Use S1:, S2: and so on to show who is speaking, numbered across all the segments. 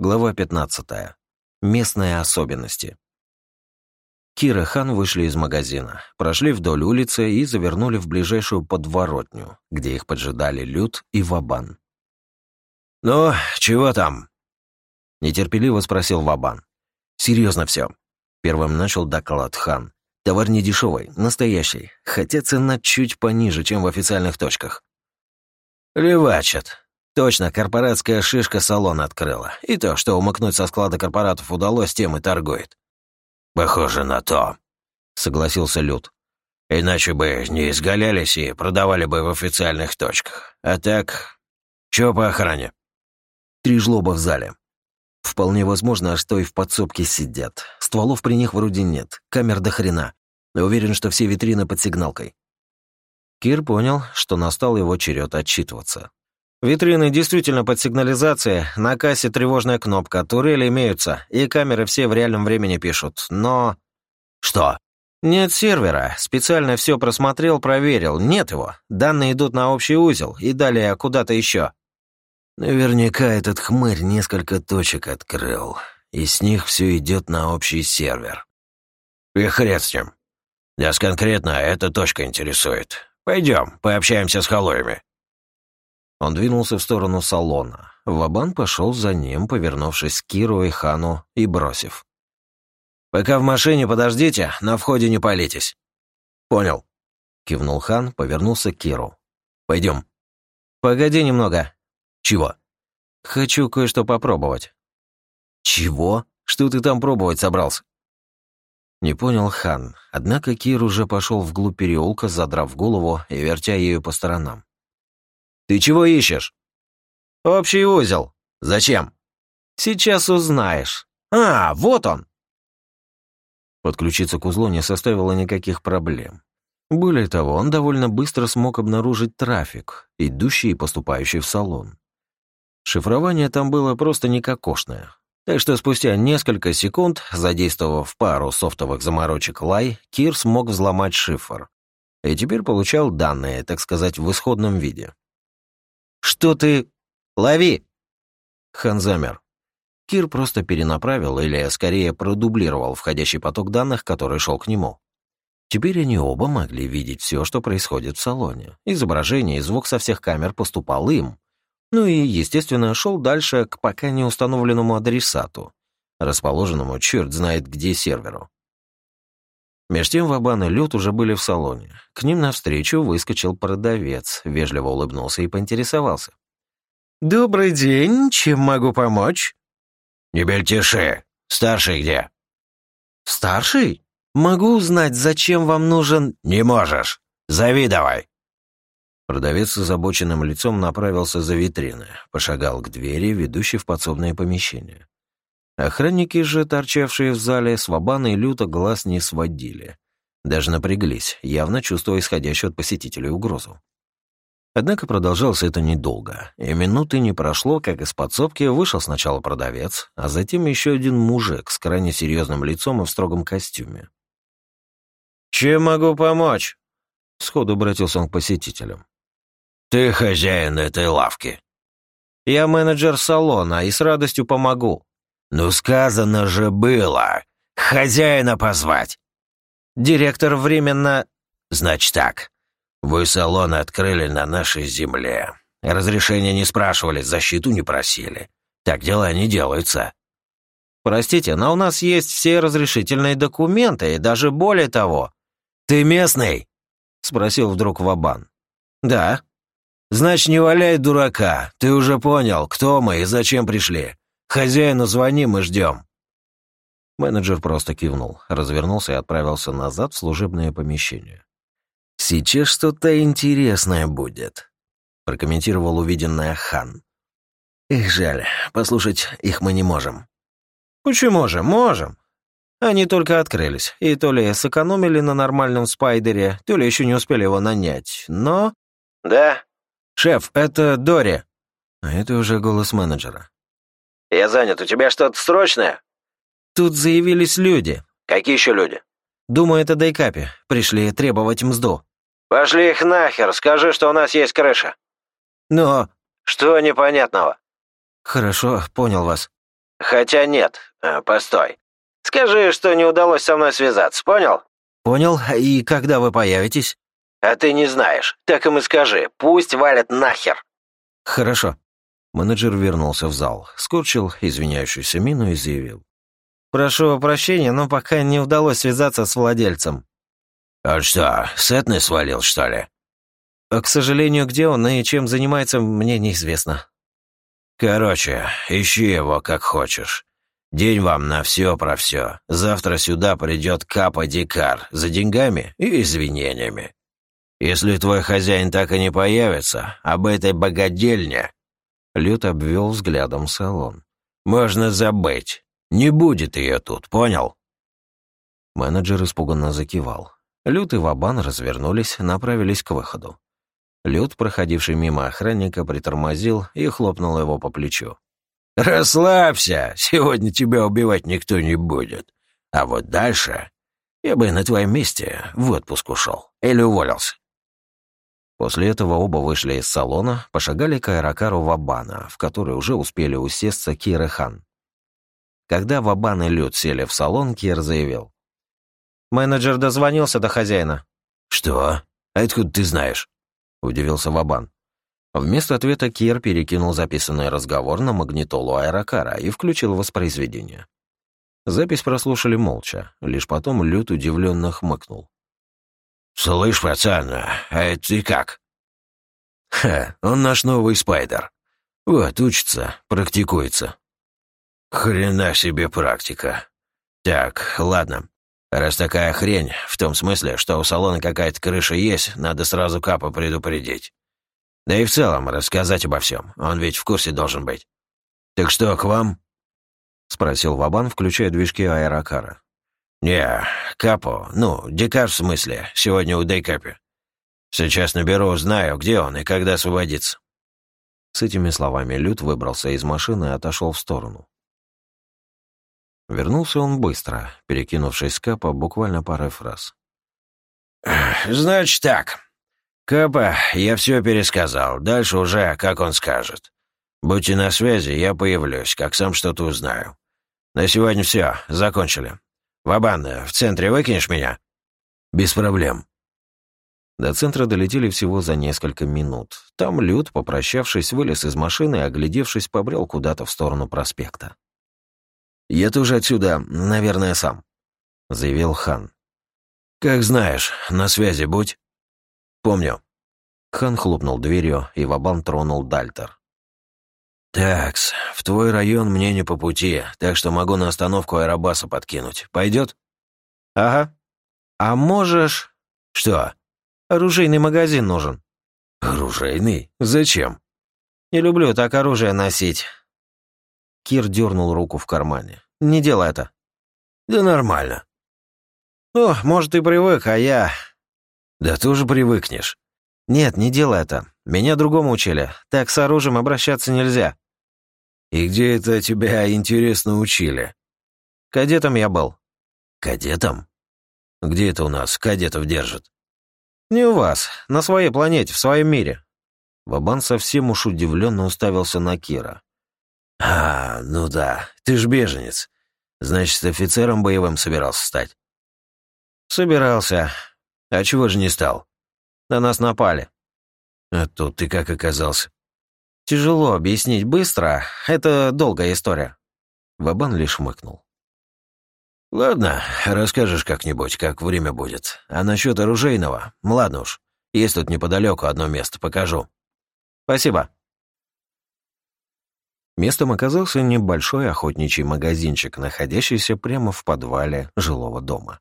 S1: Глава 15. Местные особенности. Кира и Хан вышли из магазина, прошли вдоль улицы и завернули в ближайшую подворотню, где их поджидали Люд и Вабан.
S2: «Ну, чего там?»
S1: — нетерпеливо спросил Вабан. «Серьезно все. Первым начал доклад Хан. «Товар не дешевый, настоящий, хотя цена чуть пониже, чем в официальных точках».
S2: «Левачат»,
S1: Точно, корпоратская шишка салон открыла. И то, что умыкнуть со склада корпоратов удалось, тем и торгует.
S2: Похоже на то, согласился Люд. Иначе бы не изгалялись и продавали бы в официальных точках. А так, чё по охране?
S1: Три жлоба в зале. Вполне возможно, что и в подсобке сидят. Стволов при них вроде нет, камер до хрена. Уверен, что все витрины под сигналкой. Кир понял, что настал его черед отчитываться. Витрины действительно под сигнализацией, на кассе тревожная кнопка, турели имеются, и камеры все в реальном времени пишут, но...
S2: Что?
S1: Нет сервера, специально все просмотрел, проверил, нет его. Данные идут на общий узел, и далее куда-то еще.
S2: Наверняка этот хмырь несколько точек открыл, и с них все идет на общий сервер. И хрен с ним. Нас конкретно эта точка интересует. Пойдем, пообщаемся с халуями.
S1: Он двинулся в сторону салона. Вабан пошел за ним, повернувшись к Киру и Хану и бросив.
S2: «Пока в машине подождите, на входе не палитесь».
S1: «Понял», — кивнул Хан, повернулся к Киру.
S2: «Пойдем».
S1: «Погоди немного».
S2: «Чего?»
S1: «Хочу кое-что попробовать».
S2: «Чего? Что ты там пробовать собрался?»
S1: Не понял Хан, однако Кир уже пошел вглубь переулка, задрав голову и вертя ею по сторонам.
S2: «Ты чего ищешь?»
S1: «Общий узел».
S2: «Зачем?»
S1: «Сейчас узнаешь».
S2: «А, вот он!»
S1: Подключиться к узлу не составило никаких проблем. Более того, он довольно быстро смог обнаружить трафик, идущий и поступающий в салон. Шифрование там было просто никакошное. Так что спустя несколько секунд, задействовав пару софтовых заморочек лай, Кир смог взломать шифр. И теперь получал данные, так сказать, в исходном виде.
S2: «Что ты... Лови!»
S1: Хан замер. Кир просто перенаправил или, скорее, продублировал входящий поток данных, который шел к нему. Теперь они оба могли видеть все, что происходит в салоне. Изображение и звук со всех камер поступал им. Ну и, естественно, шел дальше к пока не установленному адресату, расположенному черт знает где серверу. Меж тем Вабан и Люд уже были в салоне. К ним навстречу выскочил продавец, вежливо улыбнулся и поинтересовался.
S3: «Добрый день, чем могу помочь?»
S2: «Не бельтеши. Старший где?»
S3: «Старший? Могу узнать, зачем вам нужен...»
S2: «Не можешь. Зови давай».
S1: Продавец с озабоченным лицом направился за витрины, пошагал к двери, ведущей в подсобное помещение. Охранники же, торчавшие в зале, свободно и люто глаз не сводили. Даже напряглись, явно чувствуя исходящую от посетителей угрозу. Однако продолжалось это недолго, и минуты не прошло, как из подсобки вышел сначала продавец, а затем еще один мужик с крайне серьезным лицом и в строгом костюме.
S3: «Чем могу помочь?»
S1: Сходу обратился он к посетителям.
S2: «Ты хозяин этой лавки».
S3: «Я менеджер салона и с радостью помогу»,
S2: «Ну, сказано же было! Хозяина позвать!»
S3: «Директор временно...»
S2: «Значит так. Вы салон открыли на нашей земле. Разрешения не спрашивали, защиту не просили. Так дела не делаются».
S3: «Простите, но у нас есть все разрешительные документы, и даже более того...»
S2: «Ты местный?»
S3: — спросил вдруг Вабан.
S2: «Да». «Значит, не валяй дурака. Ты уже понял, кто мы и зачем пришли. Хозяину звони, мы ждем».
S1: Менеджер просто кивнул, развернулся и отправился назад в служебное помещение. «Сейчас что-то интересное будет», — прокомментировал увиденное Хан. «Эх, жаль, послушать их мы не можем».
S3: «Почему же? Можем. Они только открылись, и то ли сэкономили на нормальном спайдере, то ли еще не успели его нанять, но...»
S2: «Да?»
S3: «Шеф, это Дори».
S1: А это уже голос менеджера.
S2: «Я занят. У тебя что-то срочное?»
S3: «Тут заявились люди».
S2: «Какие еще люди?»
S3: «Думаю, это Дейкапи. Пришли требовать мзду».
S2: «Пошли их нахер. Скажи, что у нас есть крыша».
S3: «Но...»
S2: «Что непонятного?»
S3: «Хорошо, понял вас». Хотя нет, а, постой. Скажи, что не удалось со мной связаться, понял?
S1: Понял. И когда вы появитесь?
S3: А ты не знаешь. Так им и скажи. Пусть валят нахер.
S1: Хорошо. Менеджер вернулся в зал, скорчил извиняющуюся мину и заявил.
S3: «Прошу прощения, но пока не удалось связаться с владельцем».
S2: «А что, Сетный свалил, что ли?»
S3: «К сожалению, где он и чем занимается, мне неизвестно».
S2: «Короче, ищи его как хочешь. День вам на все про все. Завтра сюда придет Капа Дикар за деньгами и извинениями. Если твой хозяин так и не появится, об этой богадельне...» Лют обвел взглядом салон. «Можно забыть. Не будет ее тут, понял?»
S1: Менеджер испуганно закивал. Лют и Вабан развернулись, направились к выходу. Лют, проходивший мимо охранника, притормозил и хлопнул его по плечу.
S2: «Расслабься, сегодня тебя убивать никто не будет. А вот дальше я бы на твоем месте в отпуск ушел или уволился».
S1: После этого оба вышли из салона, пошагали к аэрокару Вабана, в который уже успели усесться Кир и Хан. Когда Вабан и Люд сели в салон, Кир заявил.
S3: «Менеджер дозвонился до хозяина».
S2: «Что? А откуда ты знаешь?»
S1: — удивился Вабан. Вместо ответа Кир перекинул записанный разговор на магнитолу аэрокара и включил воспроизведение. Запись прослушали молча, лишь потом Люд удивленно хмыкнул.
S2: «Слышь, пацан, а это ты как?» «Ха, он наш новый спайдер. Вот, учится, практикуется». «Хрена себе практика. Так, ладно. Раз такая хрень, в том смысле, что у салона какая-то крыша есть, надо сразу Капа предупредить. Да и в целом рассказать обо всем. Он ведь в курсе должен быть. Так что, к вам?» — спросил Вабан, включая движки аэрокара. «Не, Капо, ну, Дикар в смысле, сегодня у Дейкапи. Сейчас наберу, знаю, где он и когда освободится».
S1: С этими словами Люд выбрался из машины и отошел в сторону. Вернулся он быстро, перекинувшись с Капа буквально парой фраз.
S2: «Значит так. Капа, я все пересказал. Дальше уже, как он скажет. Будьте на связи, я появлюсь, как сам что-то узнаю. На сегодня все, закончили. Вабан, в центре выкинешь меня?» «Без проблем».
S1: До центра долетели всего за несколько минут. Там Люд, попрощавшись, вылез из машины и, оглядевшись, побрел куда-то в сторону проспекта.
S2: «Я тоже отсюда, наверное, сам», — заявил Хан. «Как знаешь, на связи будь». «Помню».
S1: Хан хлопнул дверью, и Вабан тронул Дальтер.
S2: «Такс, в твой район мне не по пути, так что могу на остановку аэробаса подкинуть. Пойдет?»
S3: «Ага. А можешь...»
S2: «Что?»
S3: «Оружейный магазин нужен».
S2: «Оружейный? Зачем?»
S3: «Не люблю так оружие носить.
S1: Кир дернул руку в кармане.
S3: «Не делай это».
S2: «Да нормально».
S3: «Ну, может, и привык, а я...»
S2: «Да тоже привыкнешь».
S3: «Нет, не делай это. Меня другому учили. Так с оружием обращаться нельзя».
S2: «И где это тебя, интересно, учили?»
S3: «Кадетом я был».
S2: «Кадетом? Где это у нас кадетов держат?»
S3: «Не у вас. На своей планете, в своем мире».
S1: Бабан совсем уж удивленно уставился на Кира.
S2: «А, ну да, ты ж беженец. Значит, офицером боевым собирался стать?»
S3: «Собирался.
S2: А чего же не стал?»
S3: «На нас напали».
S2: «А тут ты как оказался?»
S3: «Тяжело объяснить быстро. Это долгая история».
S1: Вабан лишь мыкнул.
S2: «Ладно, расскажешь как-нибудь, как время будет. А насчет оружейного? Ладно уж. Есть тут неподалеку одно место, покажу».
S3: «Спасибо».
S1: Местом оказался небольшой охотничий магазинчик, находящийся прямо в подвале жилого дома.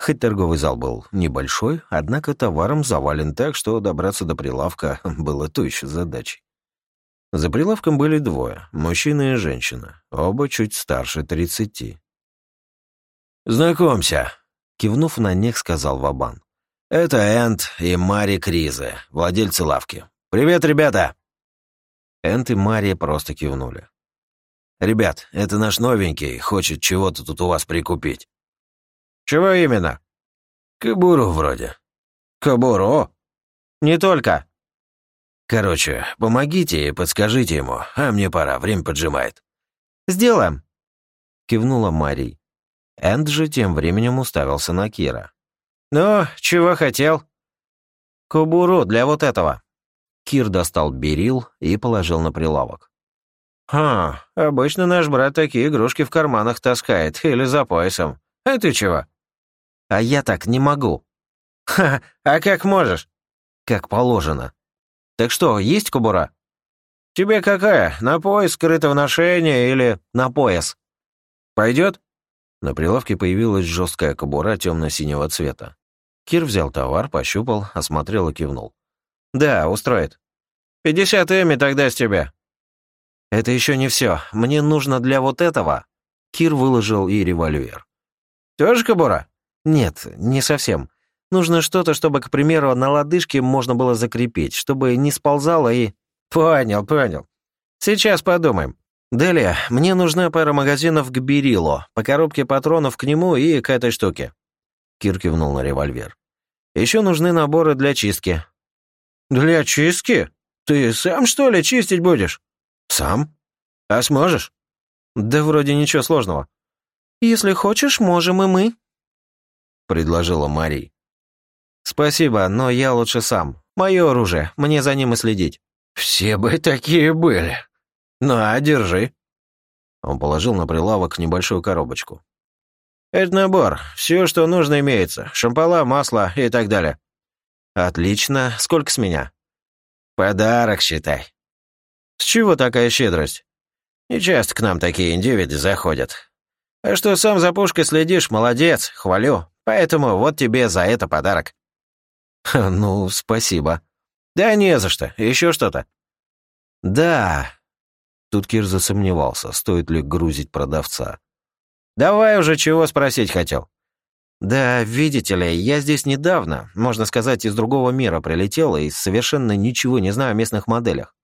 S1: Хоть торговый зал был небольшой, однако товаром завален так, что добраться до прилавка было то еще задачей. За прилавком были двое — мужчина и женщина, оба чуть старше тридцати.
S2: «Знакомься», —
S1: кивнув на них, сказал Вабан.
S2: «Это Энд и Мари Кризы, владельцы лавки. Привет, ребята!»
S1: Энт и Мария просто кивнули.
S2: «Ребят, это наш новенький, хочет чего-то тут у вас прикупить».
S3: «Чего именно?»
S2: «Кабуру вроде».
S3: «Кабуру?» «Не только».
S2: «Короче, помогите и подскажите ему, а мне пора, время поджимает».
S3: «Сделаем!» — кивнула Марий. Энд же тем временем уставился на Кира. «Ну, чего хотел?» «Кубуру для вот этого». Кир достал берил и положил на прилавок. «Ха, обычно наш брат такие игрушки в карманах таскает или за поясом. А ты чего?» «А я так не могу». «Ха, а как можешь?» «Как положено». «Так что, есть кубура?» «Тебе какая? На пояс, скрытого ношения или на пояс?» «Пойдет?» На прилавке появилась жесткая кобура темно-синего цвета. Кир взял товар, пощупал, осмотрел и кивнул. «Да, устроит. Пятьдесят эми тогда с тебя». «Это еще не все. Мне нужно для вот этого...» Кир выложил и револьвер. «Тоже кобура?» «Нет, не совсем. Нужно что-то, чтобы, к примеру, на лодыжке можно было закрепить, чтобы не сползало и...» «Понял, понял. Сейчас подумаем. Делия, мне нужна пара магазинов к Берилу, по коробке патронов к нему и к этой штуке». Кир кивнул на револьвер. «Еще нужны наборы для чистки». «Для чистки? Ты сам, что ли, чистить будешь?» «Сам? А сможешь?» «Да вроде ничего сложного». «Если хочешь, можем и мы», — предложила Марий. «Спасибо, но я лучше сам. Мое оружие, мне за ним и следить». «Все бы такие были. На, держи». Он положил на прилавок небольшую коробочку. «Это набор. Все, что нужно, имеется. Шампала, масло и так далее». «Отлично. Сколько с меня?» «Подарок, считай». «С чего такая щедрость?» «Не часто к нам такие индивиды заходят. А что сам за пушкой следишь, молодец, хвалю. Поэтому вот тебе за это подарок». «Ну, спасибо». «Да не за что. Еще что-то?» «Да». Тут Кир засомневался, стоит ли грузить продавца. «Давай уже чего спросить хотел?» «Да, видите ли, я здесь недавно, можно сказать, из другого мира прилетел и совершенно ничего не знаю о местных моделях».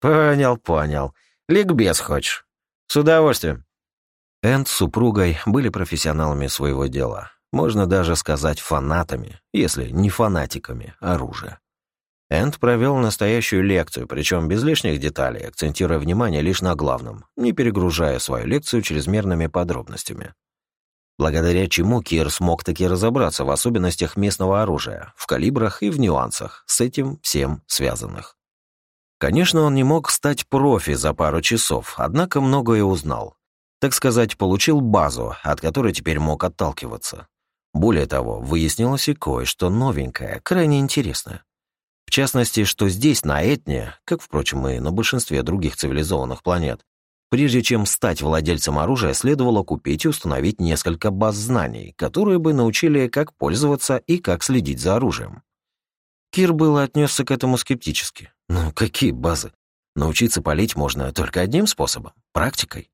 S3: «Понял, понял. Ликбез хочешь? С удовольствием». Энд с супругой были профессионалами своего дела. Можно даже сказать фанатами, если не фанатиками оружия. Энд провел настоящую лекцию, причем без лишних деталей, акцентируя внимание лишь на главном, не перегружая свою лекцию чрезмерными подробностями. Благодаря чему Кир смог таки разобраться в особенностях местного оружия, в калибрах и в нюансах, с этим всем связанных. Конечно, он не мог стать профи за пару часов, однако многое узнал. Так сказать, получил базу, от которой теперь мог отталкиваться. Более того, выяснилось и кое-что новенькое, крайне интересное. В частности, что здесь, на Этне, как, впрочем, и на большинстве других цивилизованных планет, прежде чем стать владельцем оружия, следовало купить и установить несколько баз знаний, которые бы научили, как пользоваться и как следить за оружием. Кир было отнесся к этому скептически. Ну, какие базы? Научиться палить можно только одним способом — практикой.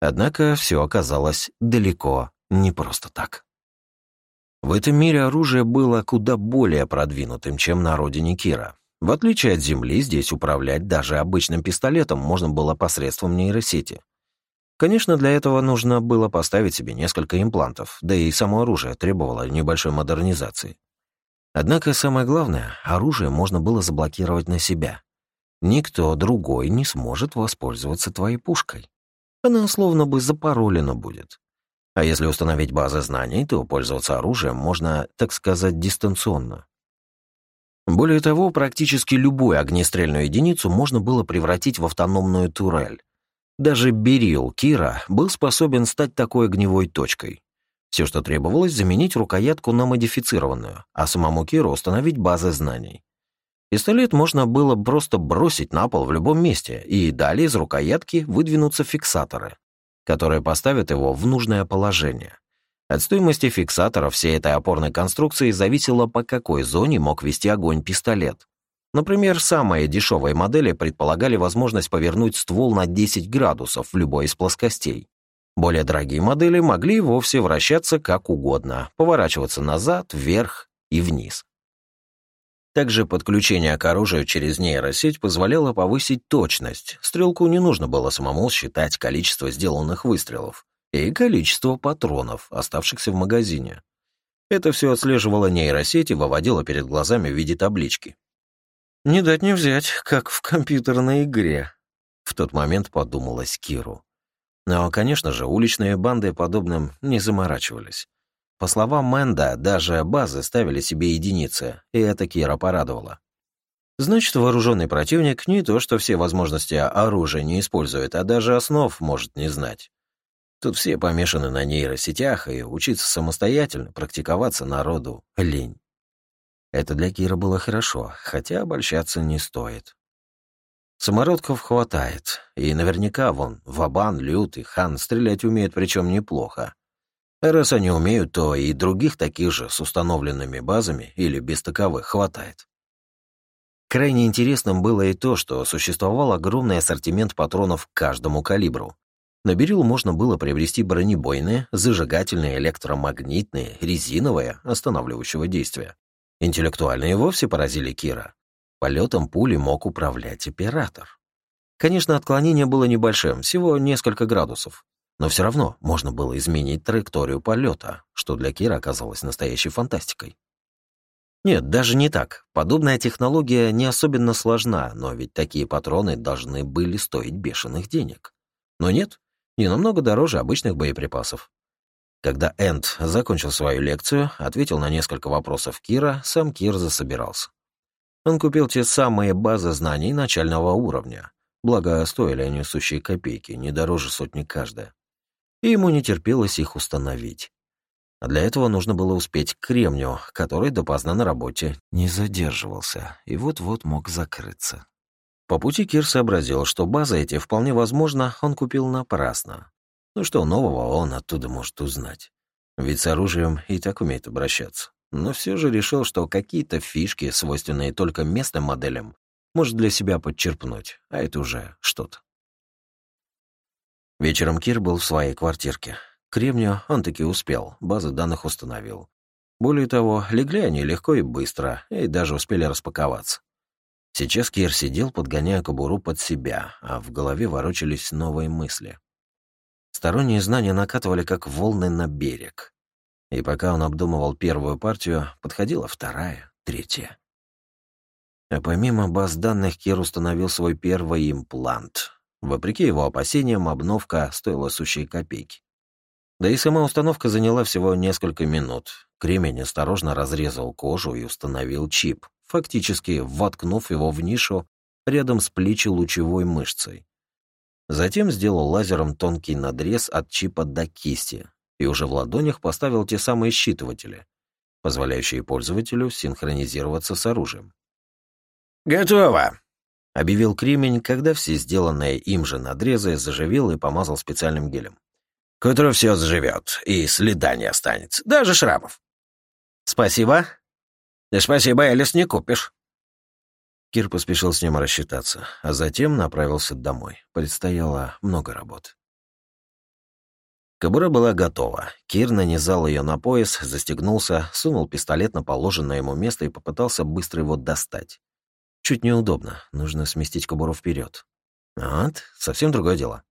S3: Однако все оказалось далеко не просто так. В этом мире оружие было куда более продвинутым, чем на родине Кира. В отличие от Земли, здесь управлять даже обычным пистолетом можно было посредством нейросети. Конечно, для этого нужно было поставить себе несколько имплантов, да и само оружие требовало небольшой модернизации. Однако самое главное, оружие можно было заблокировать на себя. Никто другой не сможет воспользоваться твоей пушкой. Она словно бы запаролена будет. А если установить базы знаний, то пользоваться оружием можно, так сказать, дистанционно. Более того, практически любую огнестрельную единицу можно было превратить в автономную турель. Даже Берил Кира был способен стать такой огневой точкой. Все, что требовалось, заменить рукоятку на модифицированную, а самому Киру установить базы знаний. Пистолет можно было просто бросить на пол в любом месте, и далее из рукоятки выдвинутся фиксаторы которые поставят его в нужное положение. От стоимости фиксатора всей этой опорной конструкции зависело, по какой зоне мог вести огонь пистолет. Например, самые дешевые модели предполагали возможность повернуть ствол на 10 градусов в любой из плоскостей. Более дорогие модели могли вовсе вращаться как угодно, поворачиваться назад, вверх и вниз. Также подключение к оружию через нейросеть позволяло повысить точность. Стрелку не нужно было самому считать количество сделанных выстрелов и количество патронов, оставшихся в магазине. Это все отслеживало нейросеть и выводило перед глазами в виде таблички. «Не дать не взять, как в компьютерной игре», — в тот момент подумалось Киру.
S1: Но, конечно же, уличные банды подобным не заморачивались. По словам Мэнда, даже базы ставили себе единицы, и это Кира порадовало. Значит, вооруженный противник не то, что все возможности оружия не использует, а даже основ может не знать. Тут все помешаны на нейросетях, и учиться самостоятельно, практиковаться народу — лень. Это для Кира было хорошо, хотя обольщаться не стоит. Самородков хватает, и наверняка вон Вабан, Лют и Хан стрелять умеют, причем неплохо. Раз они умеют, то и других таких же с установленными базами или без таковых хватает. Крайне интересным было и то, что существовал огромный ассортимент патронов к каждому калибру. На Берил можно было приобрести бронебойные, зажигательные, электромагнитные, резиновые, останавливающего действия. Интеллектуальные вовсе поразили Кира. Полетом пули мог управлять оператор. Конечно, отклонение было небольшим, всего несколько градусов. Но все равно можно было изменить траекторию полета, что для Кира оказалось настоящей фантастикой. Нет, даже не так. Подобная технология не особенно сложна, но ведь такие патроны должны были стоить бешеных денег. Но нет, не намного дороже обычных боеприпасов. Когда Энд закончил свою лекцию, ответил на несколько вопросов Кира, сам Кир засобирался. Он купил те самые базы знаний начального уровня, благо стоили они сущие копейки, не дороже сотни каждая. И ему не терпелось их установить. А для этого нужно было успеть к кремню, который допоздна на работе не задерживался и вот-вот мог закрыться. По пути Кир сообразил, что базы эти, вполне возможно, он купил напрасно. Ну что нового он оттуда может узнать? Ведь с оружием и так умеет обращаться. Но все же решил, что какие-то фишки, свойственные только местным моделям, может для себя подчерпнуть, а это уже что-то. Вечером Кир был в своей квартирке. Кремню он таки успел, базы данных установил. Более того, легли они легко и быстро, и даже успели распаковаться. Сейчас Кир сидел, подгоняя кобуру под себя, а в голове ворочались новые мысли. Сторонние знания накатывали, как волны на берег. И пока он обдумывал первую партию, подходила вторая, третья. А помимо баз данных, Кир установил свой первый имплант. Вопреки его опасениям, обновка стоила сущие копейки. Да и сама установка заняла всего несколько минут. Кремень осторожно разрезал кожу и установил чип, фактически воткнув его в нишу рядом с плечелучевой мышцей. Затем сделал лазером тонкий надрез от чипа до кисти и уже в ладонях поставил те самые считыватели, позволяющие пользователю синхронизироваться с оружием.
S2: «Готово!»
S1: — объявил Кремень, когда все сделанные им же надрезы заживил и помазал специальным гелем.
S2: К утру все заживет, и следа не останется, даже шрамов.
S1: Спасибо.
S2: Да спасибо, Элис, не купишь.
S1: Кир поспешил с ним рассчитаться, а затем направился домой. Предстояло много работы. Кобура была готова. Кир нанизал ее на пояс, застегнулся, сунул пистолет на положенное ему место и попытался быстро его достать. Чуть неудобно, нужно сместить кобуру вперед. Вот, совсем другое дело.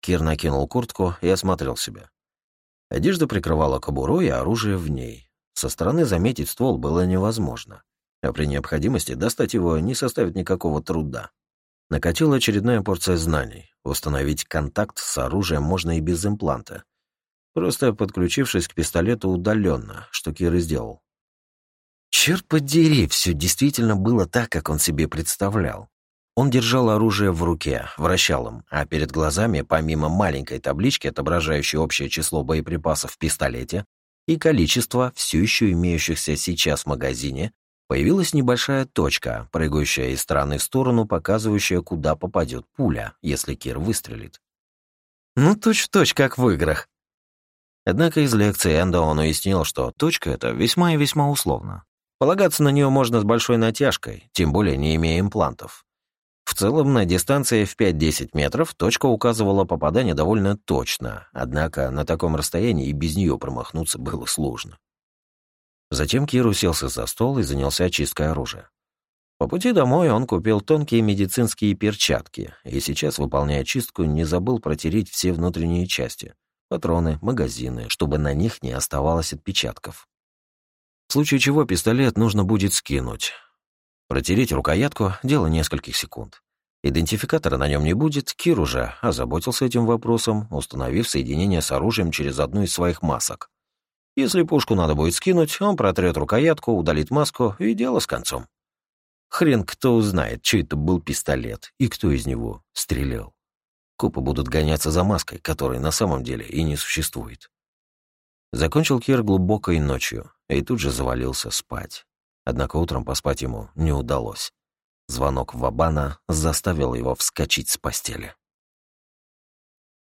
S1: Кир накинул куртку и осмотрел себя. Одежда прикрывала кобуру и оружие в ней. Со стороны заметить ствол было невозможно, а при необходимости достать его не составит никакого труда. Накатила очередная порция знаний. Установить контакт с оружием можно и без импланта, просто подключившись к пистолету удаленно, что Кир и сделал. Черт подери, все действительно было так, как он себе представлял. Он держал оружие в руке, вращал им, а перед глазами, помимо маленькой таблички, отображающей общее число боеприпасов в пистолете и количество все еще имеющихся сейчас в магазине, появилась небольшая точка, прыгающая из стороны в сторону, показывающая, куда попадет пуля, если Кир выстрелит. Ну, точь-в-точь, как в играх. Однако из лекции Эндо он уяснил, что точка эта весьма и весьма условна. Полагаться на нее можно с большой натяжкой, тем более не имея имплантов. В целом, на дистанции в 5-10 метров точка указывала попадание довольно точно, однако на таком расстоянии и без нее промахнуться было сложно. Затем Кир уселся за стол и занялся очисткой оружия. По пути домой он купил тонкие медицинские перчатки и сейчас, выполняя чистку, не забыл протереть все внутренние части — патроны, магазины, чтобы на них не оставалось отпечатков. В случае чего пистолет нужно будет скинуть, Протереть рукоятку — дело нескольких секунд. Идентификатора на нем не будет, Кир уже озаботился этим вопросом, установив соединение с оружием через одну из своих масок. Если пушку надо будет скинуть, он протрет рукоятку, удалит маску, и дело с концом. Хрен кто узнает, чей это был пистолет и кто из него стрелял. Копы будут гоняться за маской, которой на самом деле и не существует. Закончил Кир глубокой ночью и тут же завалился спать. Однако утром поспать ему не удалось. Звонок Вабана заставил его вскочить с постели.